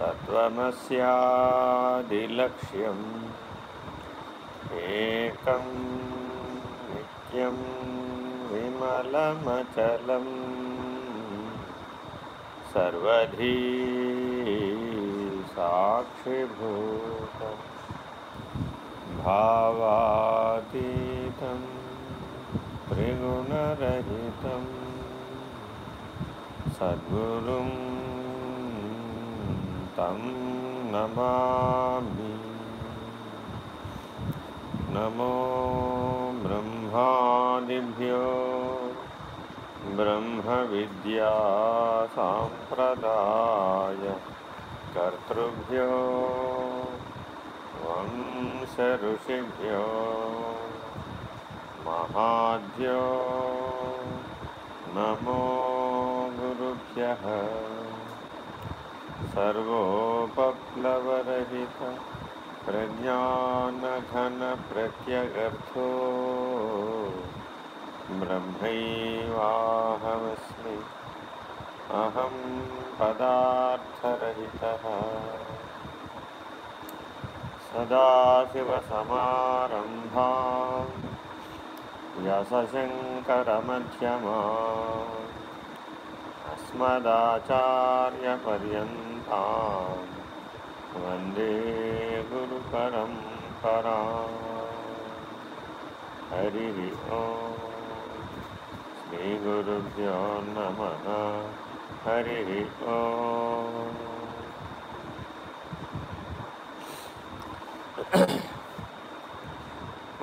तत्त्वमस्यादिलक्ष्यम्। एकं नित्यं विमलमचलं सर्वधी साक्षिभूतं भावातीतं त्रिगुणरहितं। सद्गुरुं तं नमामि नमो ब्रह्मादिभ्यो ब्रह्मविद्यासाम्प्रदाय कर्तृभ्यो वंशऋषिभ्यो महाभ्यो नमो गुरुभ्यः सर्वोपप्लवरहित प्रज्ञानघनप्रत्यगर्थो ब्रह्मैवाहमस्मि। अहं पदार्थरहितः। सदाशिवसमारम्भा। व्यासशङ्करमध्यमा अस्मदाचार्यपर्यन्तां। वन्दे गुरुपरम्परा हरिः ॐ श्रीगुरुभ्यो नमः हरिः ॐ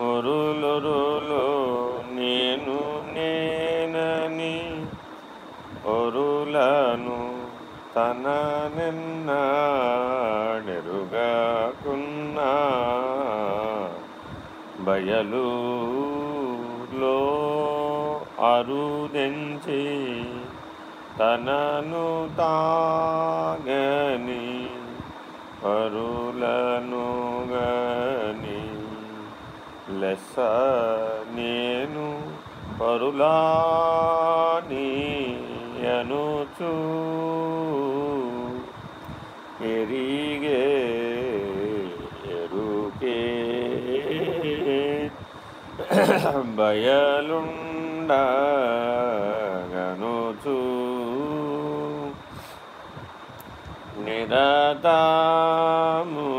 ఒరులొరులో నేను నేనని ఒరులను తన నిన్నడెరుగాకున్నా బయలులో అరుదెంచి తనను తాగని పరులను గని లెస నేను పరులాని అనుచూ ఎరిగే ఎరుకే. బయలుండగనుచు నిరతాము.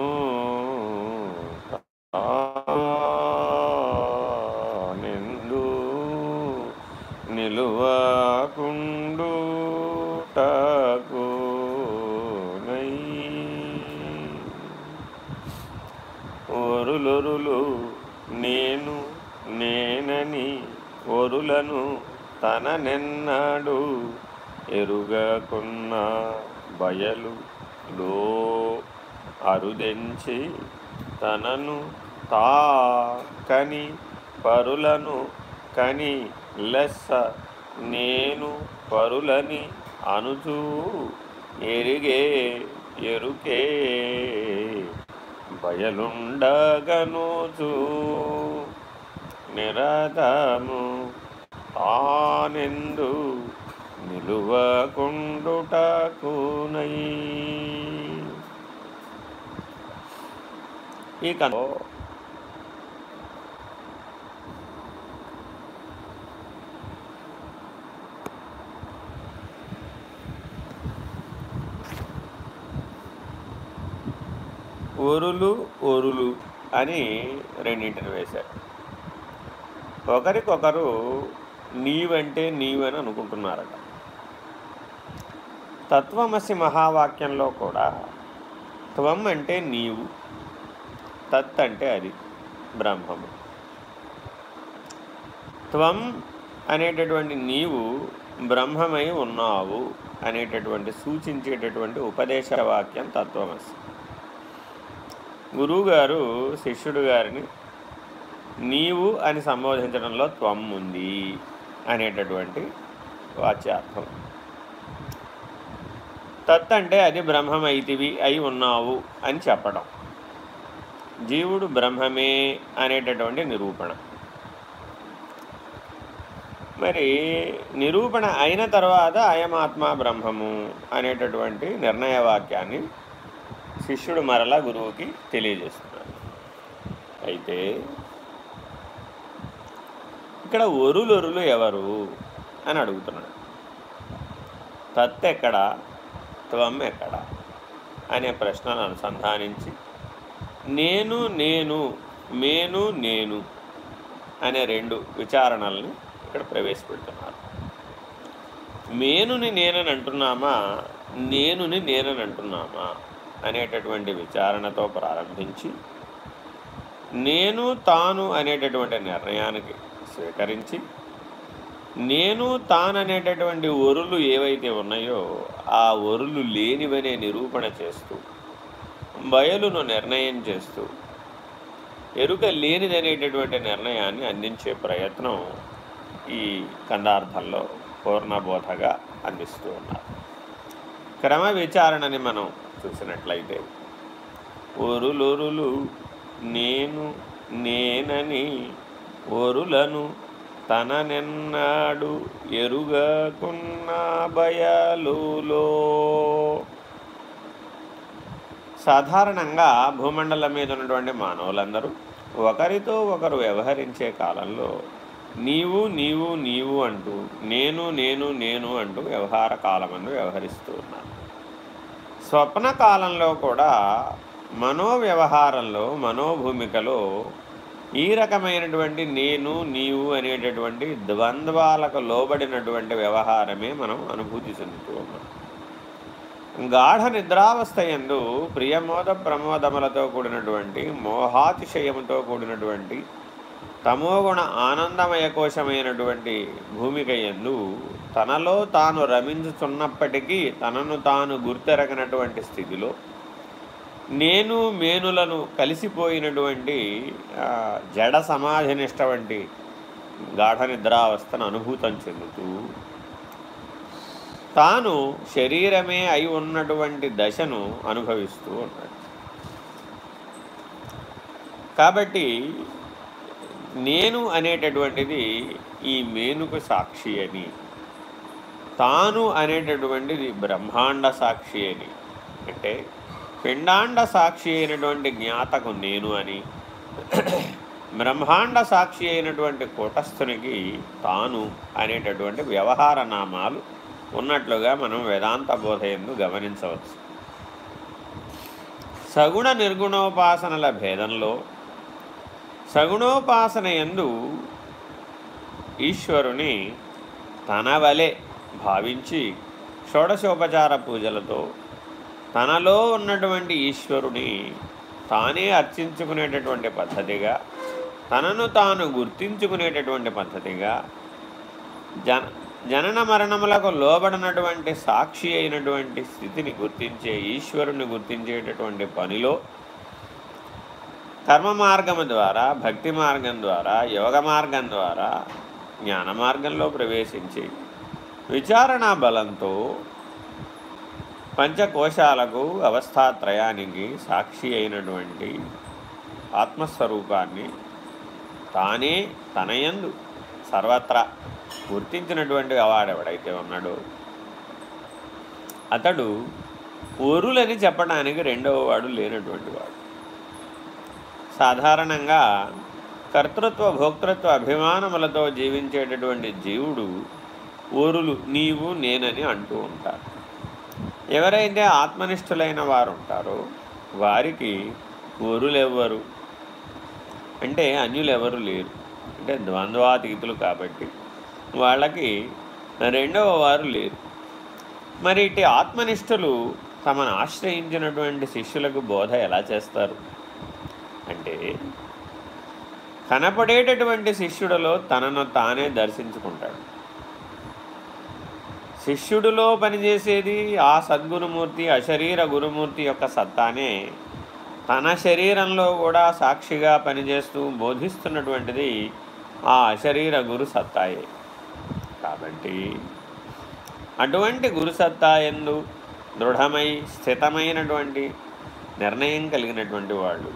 నేనని ఒరులను తననెన్నడు. ఎరుగకున్న బయలు లో అరుదెంచి తనను తా కని పరులను కని లెస్స నేను పరులని అనుచూ ఎరిగే ఎరుకే. బయలుండగనుచూ నిరతము ఆనెందు నిలువకుండుటకునై. ఈ కథ ఒరులు ఒరులు అని రెండింటిని వేశారు. ఒకరికొకరు నీవంటే నీవని అనుకుంటున్నారట. తత్వమసి మహావాక్యంలో కూడా త్వం అంటే నీవు తత్ అంటే అది బ్రహ్మము. త్వం అనేటటువంటి నీవు బ్రహ్మమై ఉన్నావు అనేటటువంటి సూచించేటటువంటి ఉపదేశ వాక్యం తత్వమసి. గురువుగారు శిష్యుడు గారిని నీవు అని సంబోధించడంలో త్వం ఉంది అనేటటువంటి వాచ్యార్థం. తత్ అంటే అది బ్రహ్మమైతివి అయి ఉన్నావు అని చెప్పడం. జీవుడు బ్రహ్మమే అనేటటువంటి నిరూపణ. మరి నిరూపణ అయిన తర్వాత అయమాత్మ బ్రహ్మము అనేటటువంటి నిర్ణయ వాక్యాన్ని శిష్యుడు మరలా గురువుకి తెలియజేస్తున్నాడు. అయితే ఇక్కడ ఒరులొరులు ఎవరు అని అడుగుతున్నాడు. తత్ ఎక్కడ త్వం ఎక్కడ అనే ప్రశ్నను అనుసంధానించి నేను నేను మేను నేను అనే రెండు విచారణల్ని ఇక్కడ ప్రవేశపెడుతున్నారు. మేనుని నేనని అంటున్నామా నేనుని నేనని అంటున్నామా అనేటటువంటి విచారణతో ప్రారంభించి నేను తాను అనేటటువంటి నిర్ణయానికి స్వీకరించి నేను తాననేటటువంటి ఒరులు ఏవైతే ఉన్నాయో ఆ ఒరులు లేనివనే నిరూపణ చేస్తూ బయలును నిర్ణయం చేస్తూ ఎరుక లేనిదనేటటువంటి నిర్ణయాన్ని అందించే ప్రయత్నం ఈ కందార్థంలో పూర్ణబోధగా అందిస్తూ ఉన్నారు. క్రమ విచారణని మనం చూసినట్లయితే ఒరులొరులు నేను నేనని ఒరులను తననెన్నాడు ఎరుగకున్న బయలులో. సాధారణంగా భూమండలం మీద ఉన్నటువంటి మానవులందరూ ఒకరితో ఒకరు వ్యవహరించే కాలంలో నీవు నీవు నీవు అంటూ నేను నేను నేను అంటూ వ్యవహార కాలమందు వ్యవహరిస్తూ ఉన్నాను స్వప్న కాలంలో కూడా మనోవ్యవహారంలో మనోభూమికలో ఈ రకమైనటువంటి నేను నీవు అనేటటువంటి ద్వంద్వాలకు లోబడినటువంటి వ్యవహారమే మనం అనుభూతి చెందుతూ ఉన్నాం గాఢ నిద్రావస్థ ఎందు ప్రియమోద ప్రమోదములతో కూడినటువంటి మోహాతిశయముతో కూడినటువంటి తమోగుణ ఆనందమయ కోశమైనటువంటి భూమిక ఎందు తనలో తాను రమించుచున్నప్పటికీ తనను తాను గుర్తెరగినటువంటి స్థితిలో నేను మేనులను కలిసిపోయినటువంటి జడ సమాధినిష్ట వంటి గాఢ నిద్రావస్థను అనుభూతం చెందుతూ తాను శరీరమే అయి ఉన్నటువంటి దశను అనుభవిస్తూ ఉన్నాడు. కాబట్టి నేను అనేటటువంటిది ఈ మేనుకు సాక్షి అని తాను అనేటటువంటిది బ్రహ్మాండ సాక్షి అని అంటే పిండాండ సాక్షి అయినటువంటి జ్ఞాతకు నేను అని బ్రహ్మాండ సాక్షి అయినటువంటి కూటస్థునికి తాను అనేటటువంటి వ్యవహార నామాలు ఉన్నట్లుగా మనం వేదాంత బోధ ఎందు గమనించవచ్చు. సగుణ నిర్గుణోపాసనల భేదంలో సగుణోపాసన ఎందు ఈశ్వరుని తన వలె భావించి షోడశోపచార పూజలతో తనలో ఉన్నటువంటి ఈశ్వరుని తానే అర్చించుకునేటటువంటి పద్ధతిగా తనను తాను గుర్తించుకునేటటువంటి పద్ధతిగా జన జనన మరణములకు లోబడినటువంటి సాక్షి అయినటువంటి స్థితిని గుర్తించే ఈశ్వరుని గుర్తించేటటువంటి పనిలో కర్మ మార్గము ద్వారా భక్తి మార్గం ద్వారా యోగ మార్గం ద్వారా జ్ఞాన మార్గంలో ప్రవేశించి విచారణా బలంతో పంచకోశాలకు అవస్థాత్రయానికి సాక్షి అయినటువంటి ఆత్మస్వరూపాన్ని తానే తనయందు సర్వత్రా గుర్తించినటువంటి వాడెవడైతే ఉన్నాడో అతడు ఒరులని చెప్పడానికి రెండవ వాడు లేనటువంటి వాడు. సాధారణంగా కర్తృత్వ భోక్తృత్వ అభిమానములతో జీవించేటటువంటి జీవుడు ఓరులు నీవు నేనని అంటూ ఉంటారు. ఎవరైతే ఆత్మనిష్ఠులైన వారు ఉంటారో వారికి ఊరులెవ్వరు అంటే అన్యులెవరు లేరు. అంటే ద్వంద్వాతీతులు కాబట్టి వాళ్ళకి రెండవ వారు లేరు. మరి ఇటు ఆత్మనిష్ఠులు తమను ఆశ్రయించినటువంటి శిష్యులకు బోధ ఎలా చేస్తారు? అంటే కనపడేటటువంటి శిష్యుడిలో తనను తానే దర్శించుకుంటాడు. శిష్యుడిలో పనిచేసేది ఆ సద్గురుమూర్తి అశరీర గురుమూర్తి యొక్క సత్తానే. తన శరీరంలో కూడా సాక్షిగా పనిచేస్తూ బోధిస్తున్నటువంటిది ఆ అశరీర గురు సత్తాయే. కాబట్టి అటువంటి గురుసత్తా ఎందు దృఢమై స్థితమైనటువంటి నిర్ణయం కలిగినటువంటి వాళ్ళు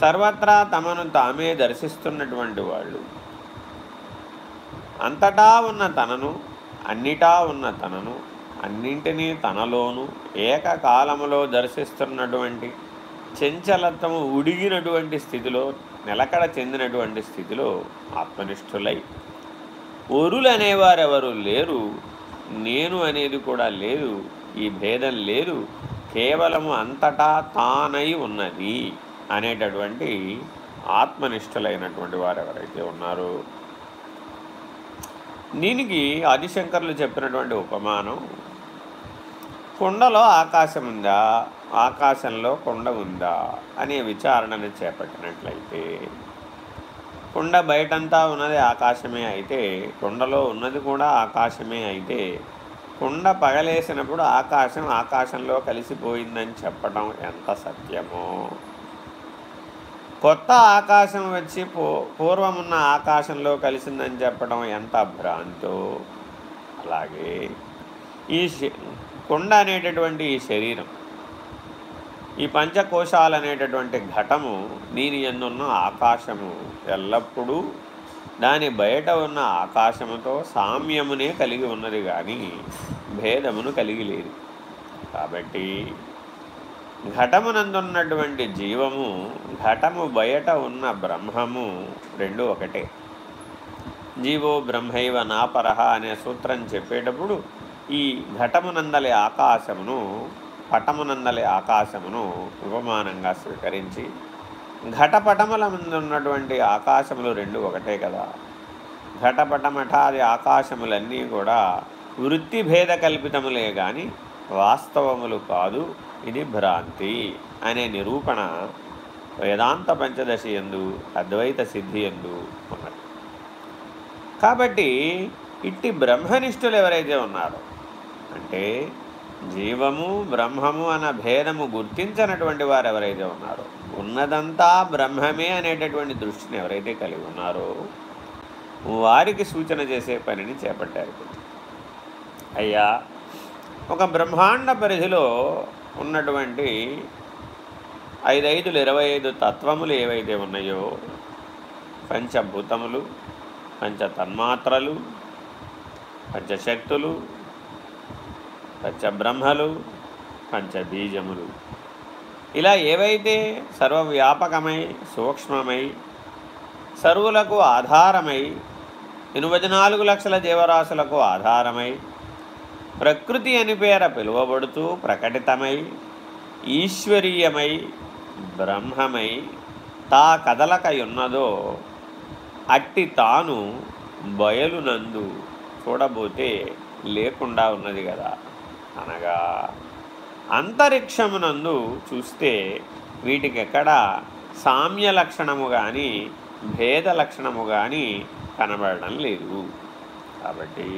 సర్వత్రా తమను తామే దర్శిస్తున్నటువంటి వాళ్ళు అంతటా ఉన్న తనను అన్నిటా ఉన్న తనను అన్నింటినీ తనలోను ఏకకాలములో దర్శిస్తున్నటువంటి చంచలత్వము ఉడిగినటువంటి స్థితిలో నిలకడ చెందినటువంటి స్థితిలో ఆత్మనిష్ఠులై. ఒరులు అనేవారెవరు లేరు నేను అనేది కూడా లేదు ఈ భేదం లేదు కేవలము అంతటా తానై ఉన్నది అనేటటువంటి ఆత్మనిష్ఠులైనటువంటి వారు ఎవరైతే ఉన్నారో దీనికి ఆదిశంకర్లు చెప్పినటువంటి ఉపమానం కుండలో ఆకాశం ఉందా? ఆకాశంలో కొండ ఉందా? అనే విచారణను చేపట్టినట్లయితే కుండ బయటంతా ఉన్నది ఆకాశమే అయితే కుండలో ఉన్నది కూడా ఆకాశమే అయితే కుండ పగలేసినప్పుడు ఆకాశం ఆకాశంలో కలిసిపోయిందని చెప్పడం ఎంత సత్యమో? కొత్త ఆకాశం వచ్చి పూ పూర్వమున్న ఆకాశంలో కలిసిందని చెప్పడం ఎంత భ్రాంతో అలాగే ఈ కుండ అనేటటువంటి ఈ శరీరం ఈ పంచకోశాలు అనేటటువంటి ఘటము దీని ఎందున్న ఆకాశము ఎల్లప్పుడూ దాని బయట ఉన్న ఆకాశముతో సామ్యమునే కలిగి ఉన్నది కానీ భేదమును కలిగి లేదు. కాబట్టి ఘటమునందున్నటువంటి జీవము ఘటము బయట ఉన్న బ్రహ్మము రెండు ఒకటే. జీవో బ్రహ్మైవ నాపరహ అనే సూత్రం చెప్పేటప్పుడు ఈ ఘటమునందలి ఆకాశమును పటమునందలి ఆకాశమును ఉపమానంగా స్వీకరించి ఘటపటముల ముందున్నటువంటి ఆకాశములు రెండు ఒకటే కదా. ఘటపటమఠాది ఆకాశములన్నీ కూడా వృత్తి భేద కల్పితములే కానీ వాస్తవములు కాదు ఇది భ్రాంతి అనే నిరూపణ వేదాంత పంచదశి ఎందు అద్వైత సిద్ధి ఎందు ఉన్నది. కాబట్టి ఇట్టి బ్రహ్మనిష్ఠులు ఎవరైతే ఉన్నారో అంటే జీవము బ్రహ్మము అన్న భేదము గుర్తించినటువంటి వారు ఎవరైతే ఉన్నారో ఉన్నదంతా బ్రహ్మమే అనేటటువంటి దృష్టిని ఎవరైతే కలిగి ఉన్నారో వారికి సూచన చేసే పనిని చేపట్టారు. అయ్యా ఒక బ్రహ్మాండ పరిధిలో ఉన్నటువంటి ఐదైదులు ఇరవై ఐదు తత్వములు ఏవైతే ఉన్నాయో పంచభూతములు పంచ తన్మాత్రలు పంచశక్తులు పంచబ్రహ్మలు పంచబీజములు. ఇలా ఏవైతే సర్వవ్యాపకమై సూక్ష్మమై సర్వులకు ఆధారమై ఎనభై నాలుగు లక్షల జీవరాశులకు ఆధారమై ప్రకృతి అని పేర పిలువబడుతూ ప్రకటితమై ఈశ్వరీయమై బ్రహ్మమై తా కదలకయున్నదో అట్టి తాను బయలునందు చూడబోతే లేకుండా ఉన్నది కదా అనగా అంతరిక్షమునందు చూస్తే వీటికెక్కడ సామ్య లక్షణము కానీ భేద లక్షణము కానీ కనబడడం లేదు. కాబట్టి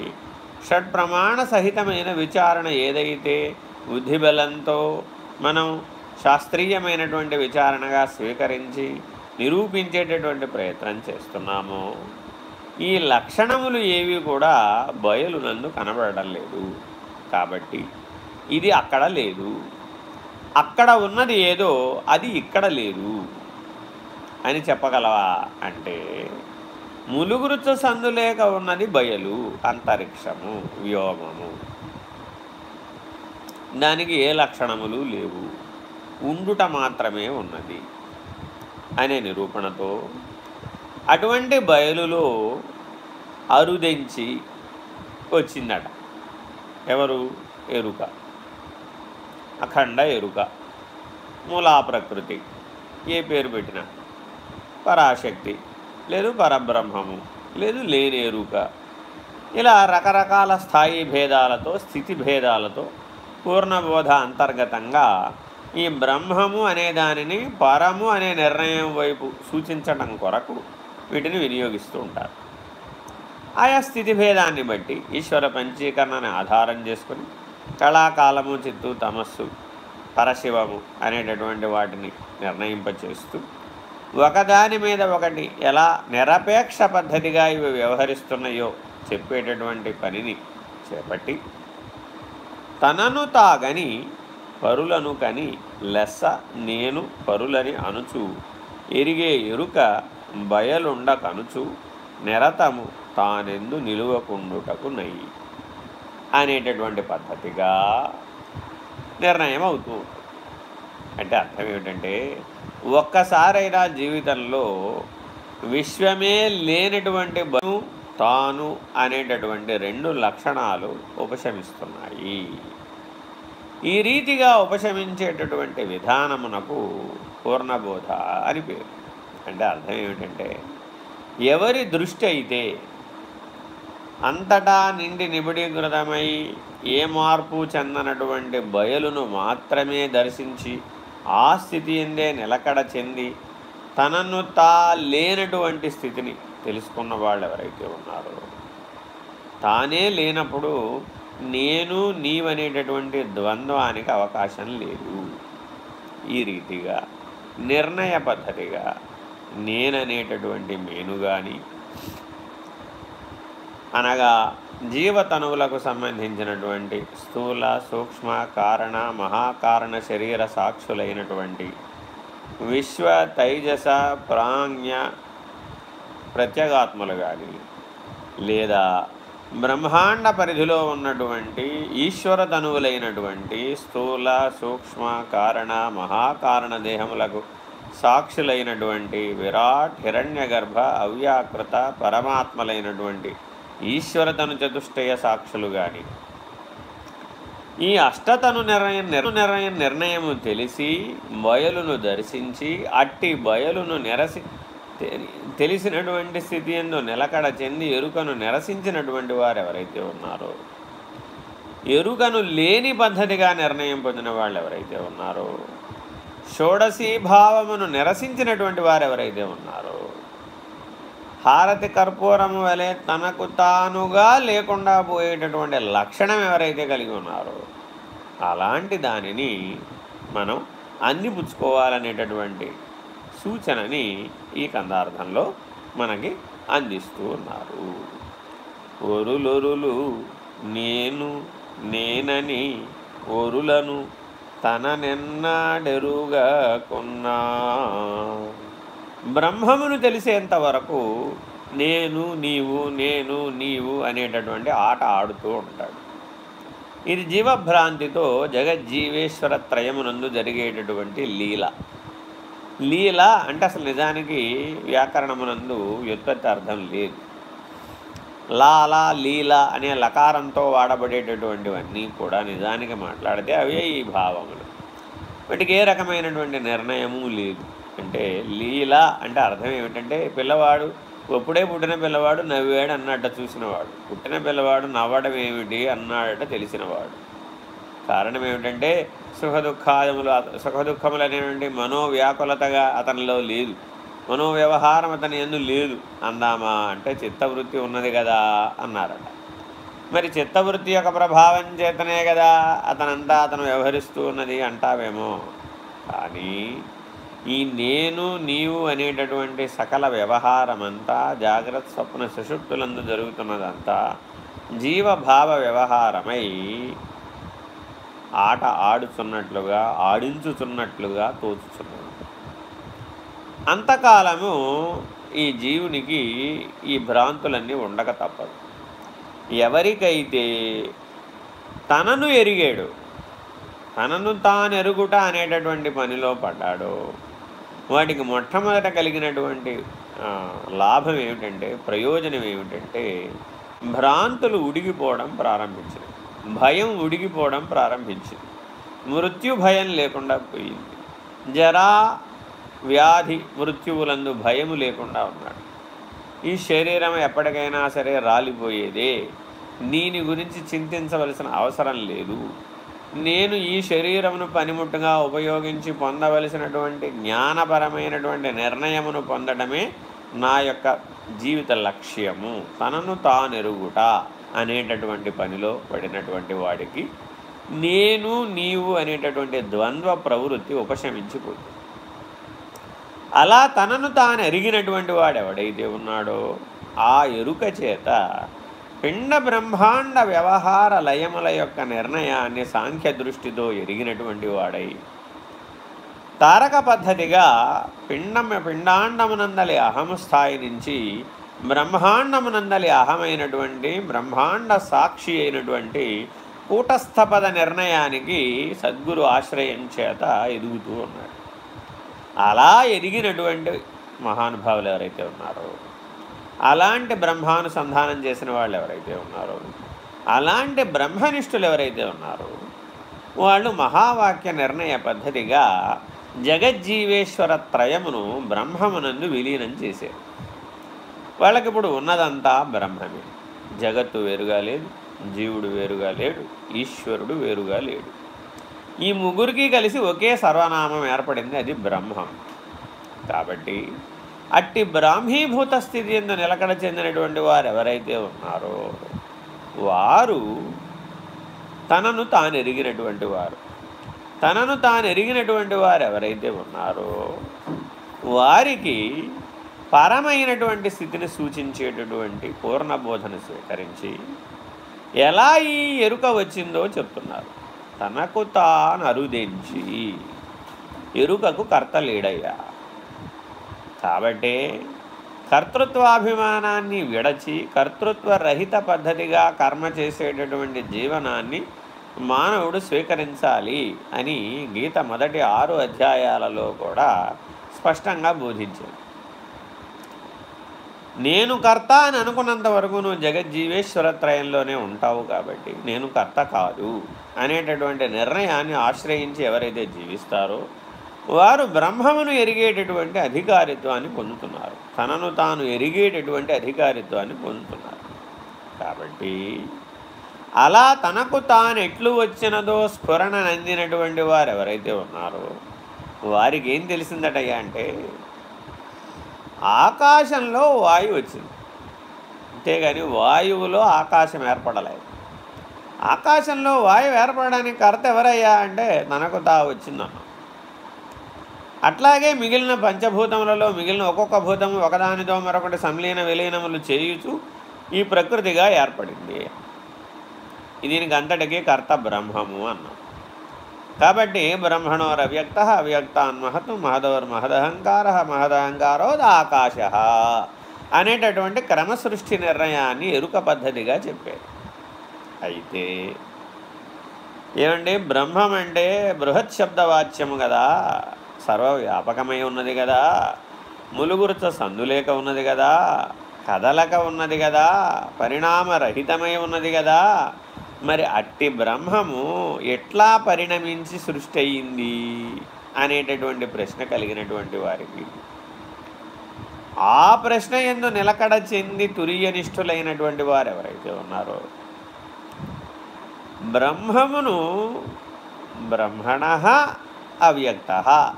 షడ్ప్రమాణ సహితమైన విచారణ ఏదైతే బుద్ధిబలంతో మనం శాస్త్రీయమైనటువంటి విచారణగా స్వీకరించి నిరూపించేటటువంటి ప్రయత్నం చేస్తున్నామో ఈ లక్షణములు ఏవి కూడా బయలునందు కనబడడం లేదు. కాబట్టి ఇది అక్కడ లేదు. అక్కడ ఉన్నది ఏదో అది ఇక్కడ లేదు అని చెప్పగలవా అంటే ములుగురుచ సందులేక ఉన్నది బయలు అంతరిక్షము వ్యోమము. దానికి ఏ లక్షణములు లేవు. ఉండుట మాత్రమే ఉన్నది అనే నిరూపణతో అటువంటి బయలులో అరుదెంచి వచ్చిందట. ఎవరు? ఎరుక. అఖండ ఎరుక. మూలా ప్రకృతి. ఏ పేరు పెట్టినా? పరాశక్తి. లేదు పరబ్రహ్మము లేదు లేనేరుక ఇలా రకరకాల స్థాయి భేదాలతో స్థితి భేదాలతో పూర్ణబోధ అంతర్గతంగా ఈ బ్రహ్మము అనే దానిని పరము అనే నిర్ణయం వైపు సూచించడం కొరకు వీటిని వినియోగిస్తూ ఉంటారు. ఆయా స్థితి భేదాన్ని బట్టి ఈశ్వర పంచీకరణని ఆధారం చేసుకుని కళాకాలము చిత్తు తమస్సు పరశివము అనేటటువంటి వాటిని నిర్ణయింపచేస్తూ ఒకదాని మీద ఒకటి ఎలా నిరపేక్ష పద్ధతిగా ఇవి వ్యవహరిస్తున్నాయో చెప్పేటటువంటి పనిని చేపట్టి తనను తాగని పరులను కని లెస్స నేను పరులని అనుచు. ఎరిగే ఎరుక బయలుండ కనుచు నిరతము తానెందు నిలువకుండుటకు నయ్యి అనేటటువంటి పద్ధతిగా నిర్ణయం అవుతూ ఉంటుంది. అంటే అర్థం ఏమిటంటే ఒక్కసారైనా జీవితంలో విశ్వమే లేనటువంటి బను తాను అనేటటువంటి రెండు లక్షణాలు ఉపశమిస్తున్నాయి. ఈ రీతిగా ఉపశమించేటటువంటి విధానమునకు పూర్ణబోధ అని పేరు. అంటే అర్థం ఏమిటంటే ఎవరి దృష్టి అయితే అంతటా నిండి నిబిడీకృతమై ఏ మార్పు చెందనటువంటి బయలును మాత్రమే దర్శించి ఆ స్థితి ఎందే నిలకడ చెంది తనను తా లేనటువంటి స్థితిని తెలుసుకున్న వాళ్ళు ఎవరైతే ఉన్నారో తానే లేనప్పుడు నేను నీవనేటటువంటి ద్వంద్వానికి అవకాశం లేదు. ఈ రీతిగా నిర్ణయ పద్ధతిగా నేననేటటువంటి మేను కానీ అనగా జీవతనువులకు సంబంధించినటువంటి స్థూల సూక్ష్మ కారణ మహాకారణ శరీర సాక్షులైనటువంటి విశ్వ తైజస ప్రాజ్ఞ ప్రత్యేగాత్మలు కానీ లేదా బ్రహ్మాండ పరిధిలో ఉన్నటువంటి ఈశ్వర తనువులైనటువంటి స్థూల సూక్ష్మ కారణ మహాకారణ దేహములకు సాక్షులైనటువంటి విరాట్ హిరణ్యగర్భ అవ్యాకృత పరమాత్మలైనటువంటి ఈశ్వరతను చతుష్టయ సాక్షులు కానీ ఈ అష్టతను నిర్ణయం నిర్ణయం నిర్ణయము తెలిసి బయలును దర్శించి అట్టి బయలును నిరసి తెలిసినటువంటి స్థితి ఎందు నిలకడ చెంది ఎరుకను నిరసించినటువంటి వారు ఎవరైతే ఉన్నారో ఎరుకను లేని పద్ధతిగా నిర్ణయం పొందిన వాళ్ళు ఎవరైతే ఉన్నారో షోడశీ భావమును నిరసించినటువంటి వారు ఎవరైతే ఉన్నారో హారతి కర్పూరం వలె తనకు తానుగా లేకుండా పోయేటటువంటి లక్షణం ఎవరైతే కలిగి ఉన్నారో అలాంటి దానిని మనం అందిపుచ్చుకోవాలనేటటువంటి సూచనని ఈ కందార్థంలో మనకి అందిస్తూ ఉన్నారు. ఒరులొరులు నేను నేనని ఒరులను తన నిన్నాడెరుగా కొన్నా. బ్రహ్మమును తెలిసేంత వరకు నేను నీవు నేను నీవు అనేటటువంటి ఆట ఆడుతూ ఉంటాడు. ఇది జీవభ్రాంతితో జగజ్జీవేశ్వర త్రయమునందు జరిగేటటువంటి లీల. లీల అంటే అసలు నిజానికి వ్యాకరణమునందు వ్యుత్పత్తి అర్థం లేదు. లాల లీల అనే లకారంతో వాడబడేటటువంటివన్నీ కూడా నిజానికి మాట్లాడితే అవే ఈ భావములు. వాటికి ఏ రకమైనటువంటి నిర్ణయము లేదు. అంటే లీల అంటే అర్థం ఏమిటంటే పిల్లవాడు ఒప్పుడే పుట్టిన పిల్లవాడు నవ్వాడు అన్నట్ట చూసినవాడు. పుట్టిన పిల్లవాడు నవ్వడం ఏమిటి అన్నాడట తెలిసినవాడు. కారణం ఏమిటంటే సుఖదుఖాయములు సుఖదుఖములు అనేటువంటి మనోవ్యాకులతగా అతనిలో లేదు. మనోవ్యవహారం అతని ఎందు లేదు. అందామా అంటే చిత్తవృత్తి ఉన్నది కదా అన్నారట. మరి చిత్తవృత్తి యొక్క ప్రభావం చేతనే కదా అతనంతా అతను వ్యవహరిస్తూ ఉన్నది అంటావేమో. కానీ ఈ నేను నీవు అనేటటువంటి సకల వ్యవహారమంతా జాగ్రత్త స్వప్న సుషుప్తులందు జరుగుతున్నదంతా జీవభావ వ్యవహారమై ఆట ఆడుచున్నట్లుగా ఆడించుచున్నట్లుగా తోచుచున్నది. అంతకాలము ఈ జీవునికి ఈ భ్రాంతులన్నీ ఉండక తప్పదు. ఎవరికైతే తనను ఎరిగాడు తనను తాను ఎరుగుట అనేటటువంటి పనిలో పడ్డాడో వాటికి మొట్టమొదట కలిగినటువంటి లాభం ఏమిటంటే ప్రయోజనం ఏమిటంటే భ్రాంతులు ఉడిగిపోవడం ప్రారంభించింది. భయం ఉడిగిపోవడం ప్రారంభించింది. మృత్యు భయం లేకుండా పోయింది. జరా వ్యాధి మృత్యువులందు భయము లేకుండా ఉన్నాడు. ఈ శరీరం ఎప్పటికైనా సరే రాలిపోయేదే. దీని గురించి చింతించవలసిన అవసరం లేదు. నేను ఈ శరీరమును పనిముట్టుగా ఉపయోగించి పొందవలసినటువంటి జ్ఞానపరమైనటువంటి నిర్ణయమును పొందడమే నా యొక్క జీవిత లక్ష్యము. తనను తానెరుగుట అనేటటువంటి పనిలో పడినటువంటి వాడికి నేను నీవు అనేటటువంటి ద్వంద్వ ప్రవృత్తి ఉపశమించిపోతుంది. అలా తనను తాను ఎరిగినటువంటి వాడు ఎవడైతే ఉన్నాడో ఆ ఎరుక చేత పిండ బ్రహ్మాండ వ్యవహార లయముల యొక్క నిర్ణయాన్ని సాంఖ్య దృష్టితో ఎరిగినటువంటి వాడై తారక పద్ధతిగా పిండం పిండాండమునందలి అహం స్థాయి నుంచి బ్రహ్మాండమునందలి అహమైనటువంటి బ్రహ్మాండ సాక్షి అయినటువంటి కూటస్థపద నిర్ణయానికి సద్గురు ఆశ్రయం చేత ఎదుగుతూ ఉన్నాడు. అలా ఎదిగినటువంటి మహానుభావులు ఎవరైతే ఉన్నారో అలాంటి బ్రహ్మానుసంధానం చేసిన వాళ్ళు ఎవరైతే ఉన్నారో అలాంటి బ్రహ్మనిష్ఠులు ఎవరైతే ఉన్నారో వాళ్ళు మహావాక్య నిర్ణయ పద్ధతిగా జగజ్జీవేశ్వర త్రయమును బ్రహ్మమునందు విలీనం చేశారు. వాళ్ళకి ఇప్పుడు ఉన్నదంతా బ్రహ్మమే. జగత్తు వేరుగా లేదు జీవుడు వేరుగా లేడు ఈశ్వరుడు వేరుగా లేడు. ఈ ముగ్గురికి కలిసి ఒకే సర్వనామం ఏర్పడింది అది బ్రహ్మం. కాబట్టి అట్టి బ్రాహ్మీభూత స్థితి ఎందు నిలకడ చెందినటువంటి వారు ఎవరైతే ఉన్నారో వారు తనను తాను ఎరిగినటువంటి వారు. తనను తాను ఎరిగినటువంటి వారు ఎవరైతే ఉన్నారో వారికి పరమైనటువంటి స్థితిని సూచించేటటువంటి పూర్ణబోధన స్వీకరించి ఎలా ఈ ఎరుక వచ్చిందో చెప్తున్నారు. తనకు తాను అరుదించి ఎరుకకు కర్త లేడయ్యా. కాబట్టి కర్తృత్వాభిమానాన్ని విడచి కర్తృత్వ రహిత పద్ధతిగా కర్మ చేసేటటువంటి జీవనాన్ని మానవుడు స్వీకరించాలి అని గీత మొదటి ఆరు అధ్యాయాలలో కూడా స్పష్టంగా బోధించింది. నేను కర్త అని అనుకున్నంత వరకు నువ్వు జగజ్జీవేశ్వరత్రయంలోనే ఉంటావు కాబట్టి నేను కర్త కాదు అనేటటువంటి నిర్ణయాన్ని ఆశ్రయించి ఎవరైతే జీవిస్తారో వారు బ్రహ్మమును ఎరిగేటటువంటి అధికారిత్వాన్ని పొందుతున్నారు. తనను తాను ఎరిగేటటువంటి అధికారిత్వాన్ని పొందుతున్నారు. కాబట్టి అలా తనకు తాను ఎట్లు వచ్చినదో స్ఫురణ నందినటువంటి వారు ఎవరైతే ఉన్నారో వారికి ఏం తెలిసిందటయ్యా అంటే ఆకాశంలో వాయువు వచ్చింది. అంతేగాని వాయువులో ఆకాశం ఏర్పడలేదు. ఆకాశంలో వాయువు ఏర్పడడానికి కర్త ఎవరయ్యా అంటే తనకు తా వచ్చిందన్న అట్లాగే మిగిలిన పంచభూతములలో మిగిలిన ఒక్కొక్క భూతము ఒకదానితో మరొకటి సంలీన విలీనములు చేయుచు ఈ ప్రకృతిగా ఏర్పడింది. దీనికి అంతటికీ కర్త బ్రహ్మము అన్నాం కాబట్టి బ్రహ్మణోర్ అవ్యక్త అవ్యక్తాన్ మహతు మహదోర్ మహదహంకార మహదహంకారో ఆకాశ అనేటటువంటి క్రమసృష్టి నిర్ణయాన్ని ఎరుక పద్ధతిగా చెప్పారు. అయితే ఏమండి? బ్రహ్మం అంటే బృహత్ శబ్దవాచ్యము కదా. సర్వవ్యాపకమై ఉన్నది కదా. ములుగురుత సందులేక ఉన్నది కదా. కదలక ఉన్నది కదా. పరిణామరహితమై ఉన్నది కదా. మరి అట్టి బ్రహ్మము ఎట్లా పరిణమించి సృష్టి అయ్యింది అనేటటువంటి ప్రశ్న కలిగినటువంటి వారికి. ఆ ప్రశ్న ఎందు నిలకడ చెంది తురియనిష్ఠులైనటువంటి వారు ఎవరైతే ఉన్నారో? బ్రహ్మమును బ్రహ్మణ అవ్యక్త.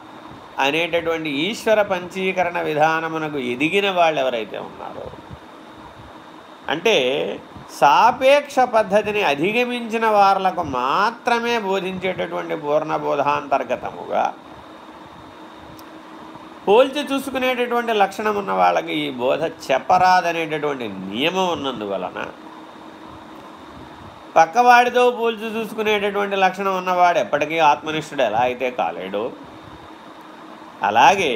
అనేటటువంటి ఈశ్వర పంచీకరణ విధానమునకు ఎదిగిన వాళ్ళు ఎవరైతే ఉన్నారో. అంటే సాపేక్ష పద్ధతిని అధిగమించిన వార్లకు మాత్రమే బోధించేటటువంటి పూర్ణబోధాంతర్గతముగా పోల్చి చూసుకునేటటువంటి లక్షణం ఉన్న వాళ్ళకి ఈ బోధ చెప్పరాదనేటటువంటి నియమం ఉన్నందువలన పక్కవాడితో పోల్చి చూసుకునేటటువంటి లక్షణం ఉన్నవాడు ఎప్పటికీ ఆత్మనిష్ఠుడు ఎలా అయితే కాలేడో అలాగే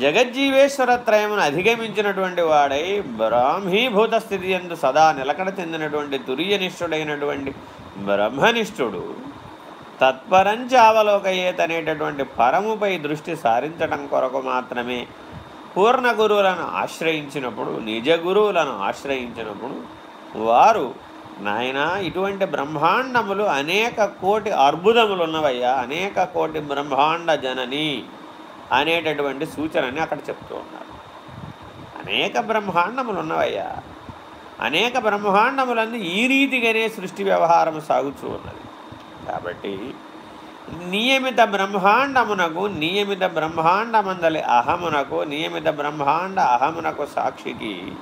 జగజ్జీవేశ్వర త్రయమును అధిగమించినటువంటి వాడై బ్రాహ్మీభూత స్థితి ఎందు సదా నిలకడ చెందినటువంటి తురియనిష్ఠుడైనటువంటి బ్రహ్మనిష్ఠుడు తత్పరంచ అవలోకయేత్ అనేటటువంటి పరముపై దృష్టి సారించటం కొరకు మాత్రమే పూర్ణ గురువులను ఆశ్రయించినప్పుడు నిజ గురువులను ఆశ్రయించినప్పుడు వారు నాయన ఇటువంటి బ్రహ్మాండములు అనేక కోటి అర్బుదములు ఉన్నవయ్యా అనేక కోటి బ్రహ్మాండ జనని అనేటటువంటి సూచనని అక్కడ చెప్తూ ఉన్నారు అనేక బ్రహ్మాండములు ఉన్నవయ్యా. అనేక బ్రహ్మాండములన్నీ ఈ రీతిగానే సృష్టి వ్యవహారం సాగుతూ ఉన్నది. కాబట్టి నియమిత బ్రహ్మాండమునకు నియమిత బ్రహ్మాండమందలి అహమునకు నియమిత బ్రహ్మాండ అహమునకు సాక్షికి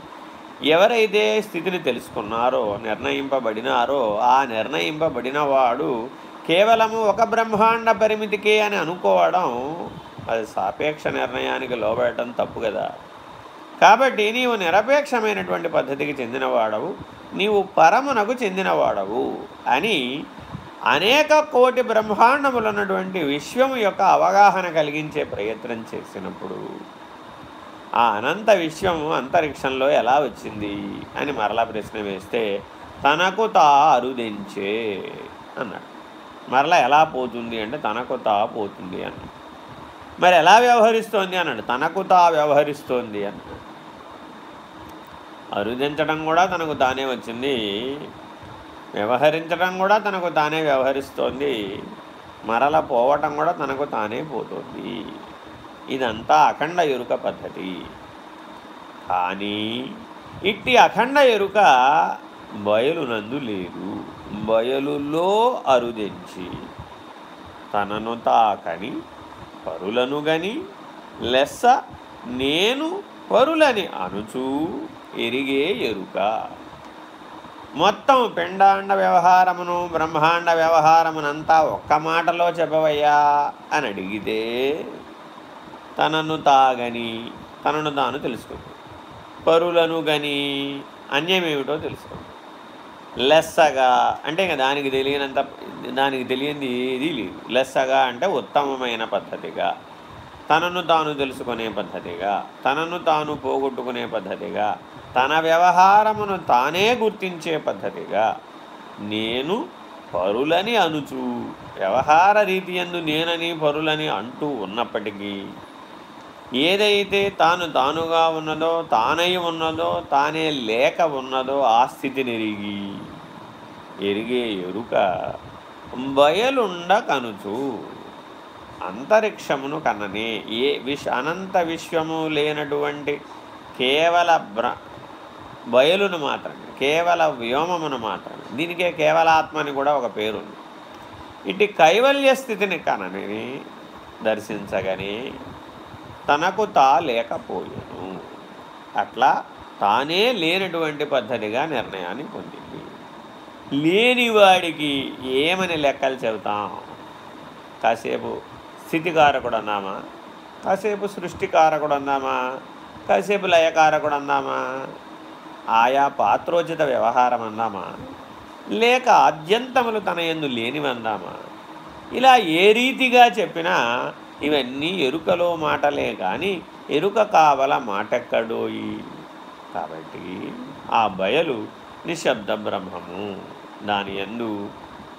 ఎవరైతే స్థితిని తెలుసుకున్నారో నిర్ణయింపబడినారో ఆ నిర్ణయింపబడిన వాడు కేవలము ఒక బ్రహ్మాండ పరిమితికే అని అనుకోవడం అది సాపేక్ష నిర్ణయానికి లోబడటం తప్పు కదా. కాబట్టి నీవు నిరపేక్షమైనటువంటి పద్ధతికి చెందినవాడవు నీవు పరమునకు చెందినవాడవు అని అనేక కోటి బ్రహ్మాండములు ఉన్నటువంటి విశ్వం యొక్క అవగాహన కలిగించే ప్రయత్నం చేసినప్పుడు ఆ అనంత విశ్వం అంతరిక్షంలో ఎలా వచ్చింది అని మరలా ప్రశ్న వేస్తే తనకు తా అరుదించే అన్నాడు. మరలా ఎలా పోతుంది అంటే తనకు తా పోతుంది అన్నాడు. మరి ఎలా వ్యవహరిస్తోంది అన్నాడు. తనకు తా వ్యవహరిస్తోంది అన్నాడు అరుదించడం కూడా తనకు తానే వచ్చింది. వ్యవహరించడం కూడా తనకు తానే వ్యవహరిస్తోంది. మరల పోవటం కూడా తనకు తానే పోతుంది. ఇదంతా అఖండ ఎరుక పద్ధతి. కానీ ఇట్టి అఖండ ఎరుక బయలునందు లేదు. బయలులో అరుదించి తనను తాకని పరులను గని లెస్స నేను పరులని అనుచూ ఎరిగే ఎరుక. మొత్తం పిండాండ వ్యవహారమును బ్రహ్మాండ వ్యవహారమునంతా ఒక్క మాటలో చెప్పవయ్యా అని అడిగితే తనను తాగని తనను తాను తెలుసుకో. పరులను గని అన్యమేమిటో తెలుసుకో. లెస్సగా అంటే ఇంకా దానికి తెలియనంత దానికి తెలియంది ఏది లేదు. లెస్సగా అంటే ఉత్తమమైన పద్ధతిగా తనను తాను తెలుసుకునే పద్ధతిగా తనను తాను పోగొట్టుకునే పద్ధతిగా తన వ్యవహారమును తానే గుర్తించే పద్ధతిగా నేను పరులని అనుచు వ్యవహార రీతి ఎందు నేనని పరులని అంటూ ఉన్నప్పటికీ ఏదైతే తాను తానుగా ఉన్నదో తానై ఉన్నదో తానే లేక ఉన్నదో ఆ స్థితిని ఎరిగి ఎరిగే ఎరుక బయలుండ కనుచు అంతరిక్షమును కన్ననే. ఏ విశ్ అనంత విశ్వము లేనటువంటి కేవల బ్ర బయలును మాత్రమే. కేవల వ్యోమమును మాత్రమే. దీనికే కేవలాత్మ అని కూడా ఒక పేరుంది. ఇటు కైవల్య స్థితిని కనని దర్శించగానే తనకు తా లేకపోయాను. అట్లా తానే లేనటువంటి పద్ధతిగా నిర్ణయాన్ని పొందింది. లేనివాడికి ఏమని లెక్కలు చెబుతాం? కాసేపు స్థితికారకుడు అన్నామా కాసేపు సృష్టికారకుడు అన్నామా కాసేపు లయకారకుడు అన్నామా ఆయా పాత్రోచిత వ్యవహారం అందామా లేక ఆద్యంతములు తన ఎందు లేనివందామా ఇలా ఏ రీతిగా చెప్పినా ఇవన్నీ ఎరుకలో మాటలే కానీ ఎరుక కావల మాటెక్కడోయి? కాబట్టి ఆ బయలు నిశ్శబ్ద బ్రహ్మము. దాని ఎందు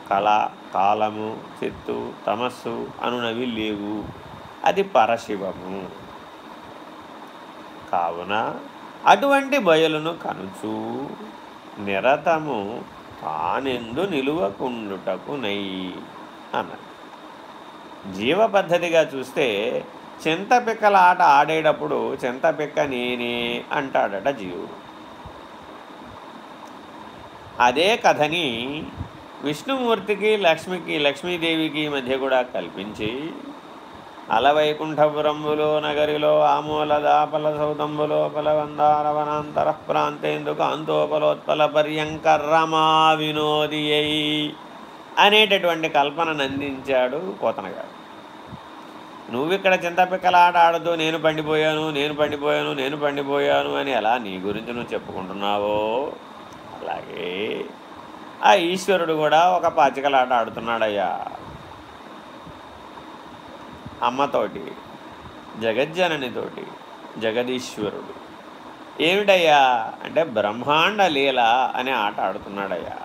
కళ కాలము చిత్తు తమస్సు అనునవి లేవు. అది పరశివము. కావున అటువంటి బయలును కనుచు నిరతము తానెందు నిలువకుండుటకు నెయ్యి అన్నది జీవ పద్ధతిగా చూస్తే చింతపిక్కల ఆట ఆడేటప్పుడు చింతపిక్క నేనే అంటాడట జీవుడు. అదే కథని విష్ణుమూర్తికి లక్ష్మికి లక్ష్మీదేవికి మధ్య కూడా కల్పించి అలవైకుంఠపురంబులో నగరిలో ఆమూల దాపల సౌదంబులో పలవందారవనాంతర ప్రాంతేందుకు అంతోపలోత్పల పర్యంక రమా వినోది అనేటటువంటి కల్పనను అందించాడు కోతనగాడు నువ్విక్కడ చింతపిక్కలాట ఆడుతూ నేను పండిపోయాను నేను పండిపోయాను నేను పండిపోయాను అని ఎలా నీ గురించి నువ్వు చెప్పుకుంటున్నావో అలాగే. ఆ ఈశ్వరుడు కూడా ఒక పాచికలాట ఆడుతున్నాడయ్యా. అమ్మతోటి జగజ్జననితోటి జగదీశ్వరుడు. ఏమిటయ్యా? అంటే బ్రహ్మాండ లీల అనే ఆట ఆడుతున్నాడయ్యా.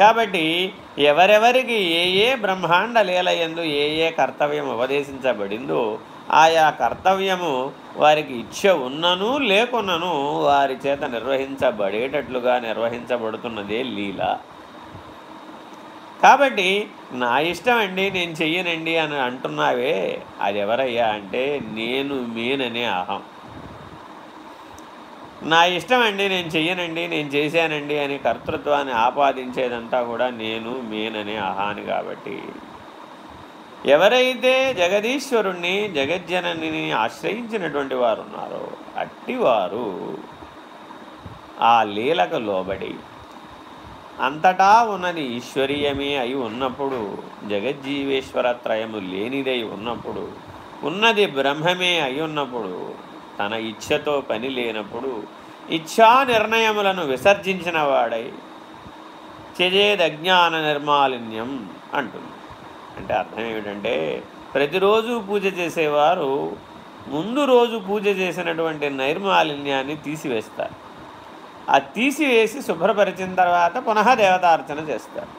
కాబట్టి ఎవరెవరికి ఏ ఏ బ్రహ్మాండ లీల ఎందు ఏ ఏ కర్తవ్యం ఉపదేశించబడిందో ఆయా కర్తవ్యము వారికి ఇచ్చ ఉన్నను లేకున్నను వారి చేత నిర్వహించబడేటట్లుగా నిర్వహించబడుతున్నదే లీల. కాబట్టి నా ఇష్టం అండి నేను చెయ్యనండి అని అంటున్నావే అది ఎవరయ్యా అంటే నేను మీననే అహం. నా ఇష్టం అండి నేను చెయ్యనండి నేను చేశానండి అని కర్తృత్వాన్ని ఆపాదించేదంతా కూడా నేను మీననే అహాని కాబట్టి. ఎవరైతే జగదీశ్వరుణ్ణి జగజ్జనని ఆశ్రయించినటువంటి వారు ఉన్నారో అట్టివారు ఆ లీలకు లోబడి అంతటా ఉన్నది ఈశ్వరీయమే అయి ఉన్నప్పుడు జగజ్జీవేశ్వర త్రయము లేనిదై ఉన్నప్పుడు ఉన్నది బ్రహ్మమే అయి ఉన్నప్పుడు తన ఇచ్ఛతో పని లేనప్పుడు ఇచ్ఛా నిర్ణయములను విసర్జించిన వాడై చెజేదజ్ఞాన నిర్మాలిన్యం అంటుంది. అంటే అర్థం ఏమిటంటే ప్రతిరోజు పూజ చేసేవారు ముందు రోజు పూజ చేసినటువంటి నైర్మాలిన్యాన్ని తీసివేస్తారు. ఆ తీసివేసి శుభ్రపరిచిన తర్వాత పునః దేవతార్చన చేస్తారు.